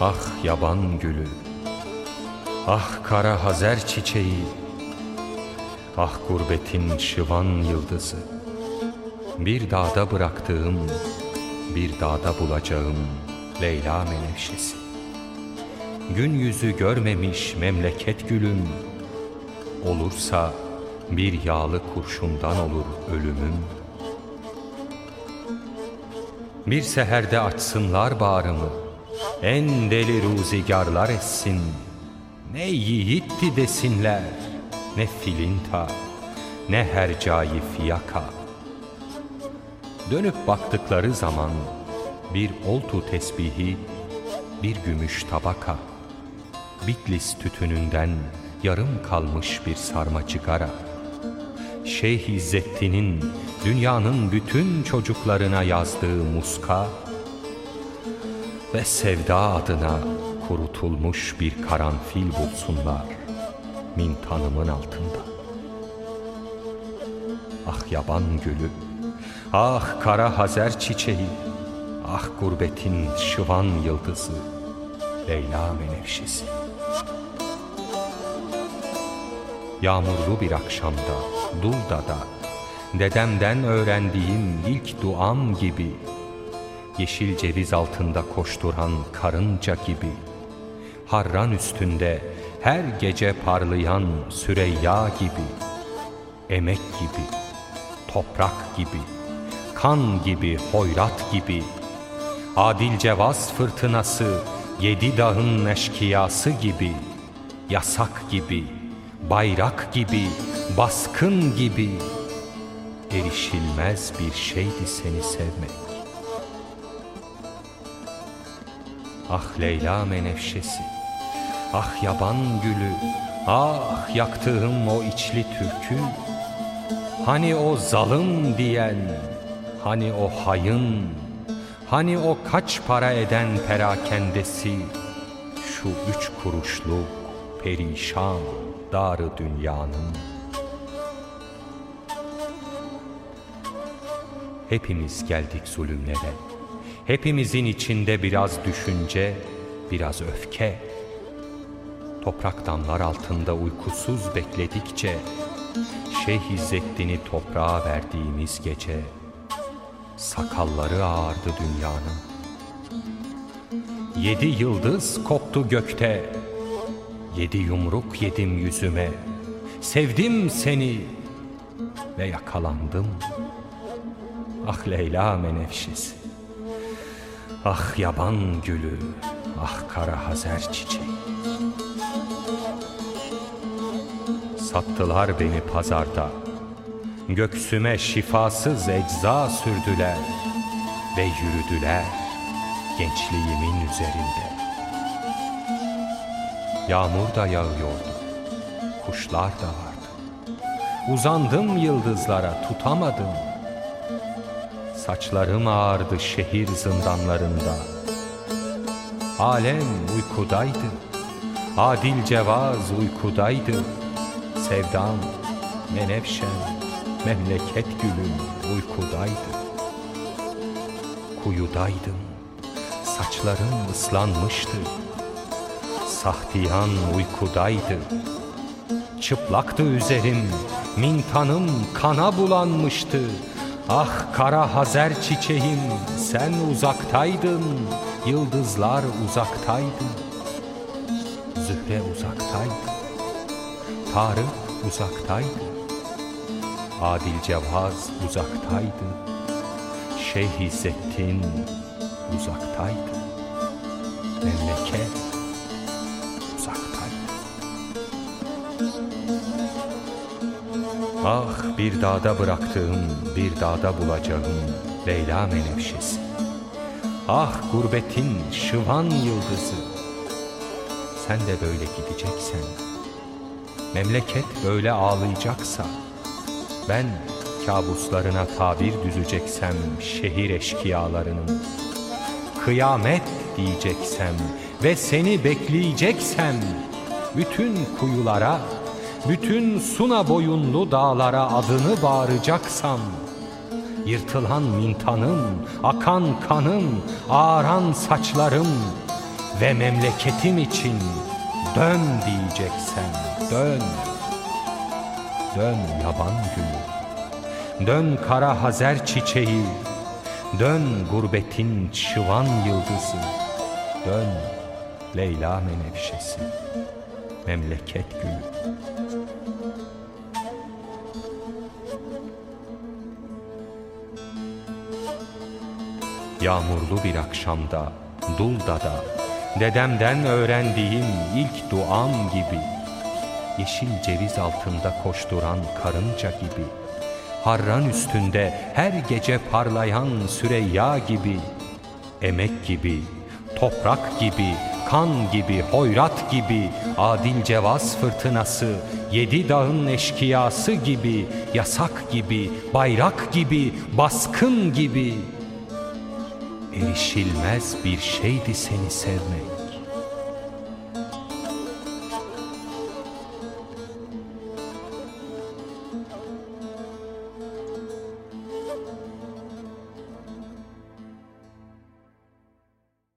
Ah yaban gülü Ah kara hazer çiçeği Ah gurbetin şıvan yıldızı. Bir dağda bıraktığım Bir dağda bulacağım Leyla menevşesi. Gün yüzü görmemiş memleket gülüm Olursa bir yağlı kurşundan olur ölümüm. Bir seherde açsınlar bağrımı En deli ruzigarlar etsin. Ne yiğitti desinler Ne filinta Ne hercai fiyaka. Dönüp baktıkları zaman Bir oltu tesbihi Bir gümüş tabaka. Bitlis tütününden yarım kalmış bir sarma çıkara. Şeyh İzzettin'in dünyanın bütün çocuklarına yazdığı muska ve sevda adına kurutulmuş bir karanfil bulsunlar mintanımın altında. Ah yaban gülü, ah kara hazer çiçeği, ah gurbetin şıvan yıldızı, Leyla menevşesi. Yağmurlu bir akşamda, Dulda'da, dedemden öğrendiğim ilk duam gibi, yeşil ceviz altında koşturan karınca gibi, harran üstünde her gece parlayan Süreyya gibi, emek gibi, toprak gibi, kan gibi, hoyrat gibi, adil cevaz fırtınası, yedi dağın eşkıyası gibi, yasak gibi, bayrak gibi, baskın gibi. Erişilmez bir şeydi seni sevmek. Ah Leyla menevşesi, ah yaban gülü, ah yaktığım o içli türkü, hani o zalım diyen, hani o hayın, hani o kaç para eden perakendesi, şu üç kuruşluk perişan darı dünyanın. Hepimiz geldik zulümlere Hepimizin içinde biraz düşünce, biraz öfke. Toprak damlar altında uykusuz bekledikçe Şeyh İzzettin'i toprağa verdiğimiz gece Sakalları ağardı dünyanın. Yedi yıldız koptu gökte Yedi yumruk yedim yüzüme. Sevdim seni ve yakalandım. Ah Leyla menevşesi Ah yaban gülü Ah kara hazer çiçeği Sattılar beni pazarda Göksüme şifasız ecza sürdüler Ve yürüdüler gençliğimin üzerinde Yağmur da yağıyordu. Kuşlar da vardı. Uzandım yıldızlara tutamadım. Saçlarım ağardı şehir zindanlarında. Alem uykudaydı. Adil cevaz uykudaydı. Sevdam, menevşem, memleket gülüm uykudaydı. Kuyudaydım. Saçlarım ıslanmıştı. Sahtiyan uykudaydı Çıplaktı üzerim Mintanım kana bulanmıştı Ah kara hazer çiçeğim Sen uzaktaydın Yıldızlar uzaktaydı. Zühre uzaktaydı Tarık uzaktaydı Adil Cevaz uzaktaydı Şeyh İzzettin uzaktaydı. Memleket Ah bir dağda bıraktığım, bir dağda bulacağım Leyla menevşesi. Ah gurbetin şıvan yıldızı. Sen de böyle gideceksen, memleket böyle ağlayacaksa, ben kabuslarına tabir düzeceksem şehir eşkıyalarının, kıyamet diyeceksem ve seni bekleyeceksem, bütün kuyulara, bütün Suna boyunlu dağlara adını bağıracaksam, yırtılan mintanım, akan kanım, ağaran saçlarım ve memleketim için dön diyeceksen dön. Dön yaban gülü, dön kara hazer çiçeği, dön gurbetin çıvan yıldızı, dön Leyla menevşesi, memleket gülü. Yağmurlu bir akşamda, Dulda'da, dedemden öğrendiğim ilk duam gibi, yeşil ceviz altında koşturan karınca gibi, harran üstünde her gece parlayan Süreyya gibi, emek gibi, toprak gibi, kan gibi, hoyrat gibi, adil cevaz fırtınası, yedi dağın eşkıyası gibi, yasak gibi, bayrak gibi, baskın gibi.'' Erişilmez bir şeydi seni sevmek.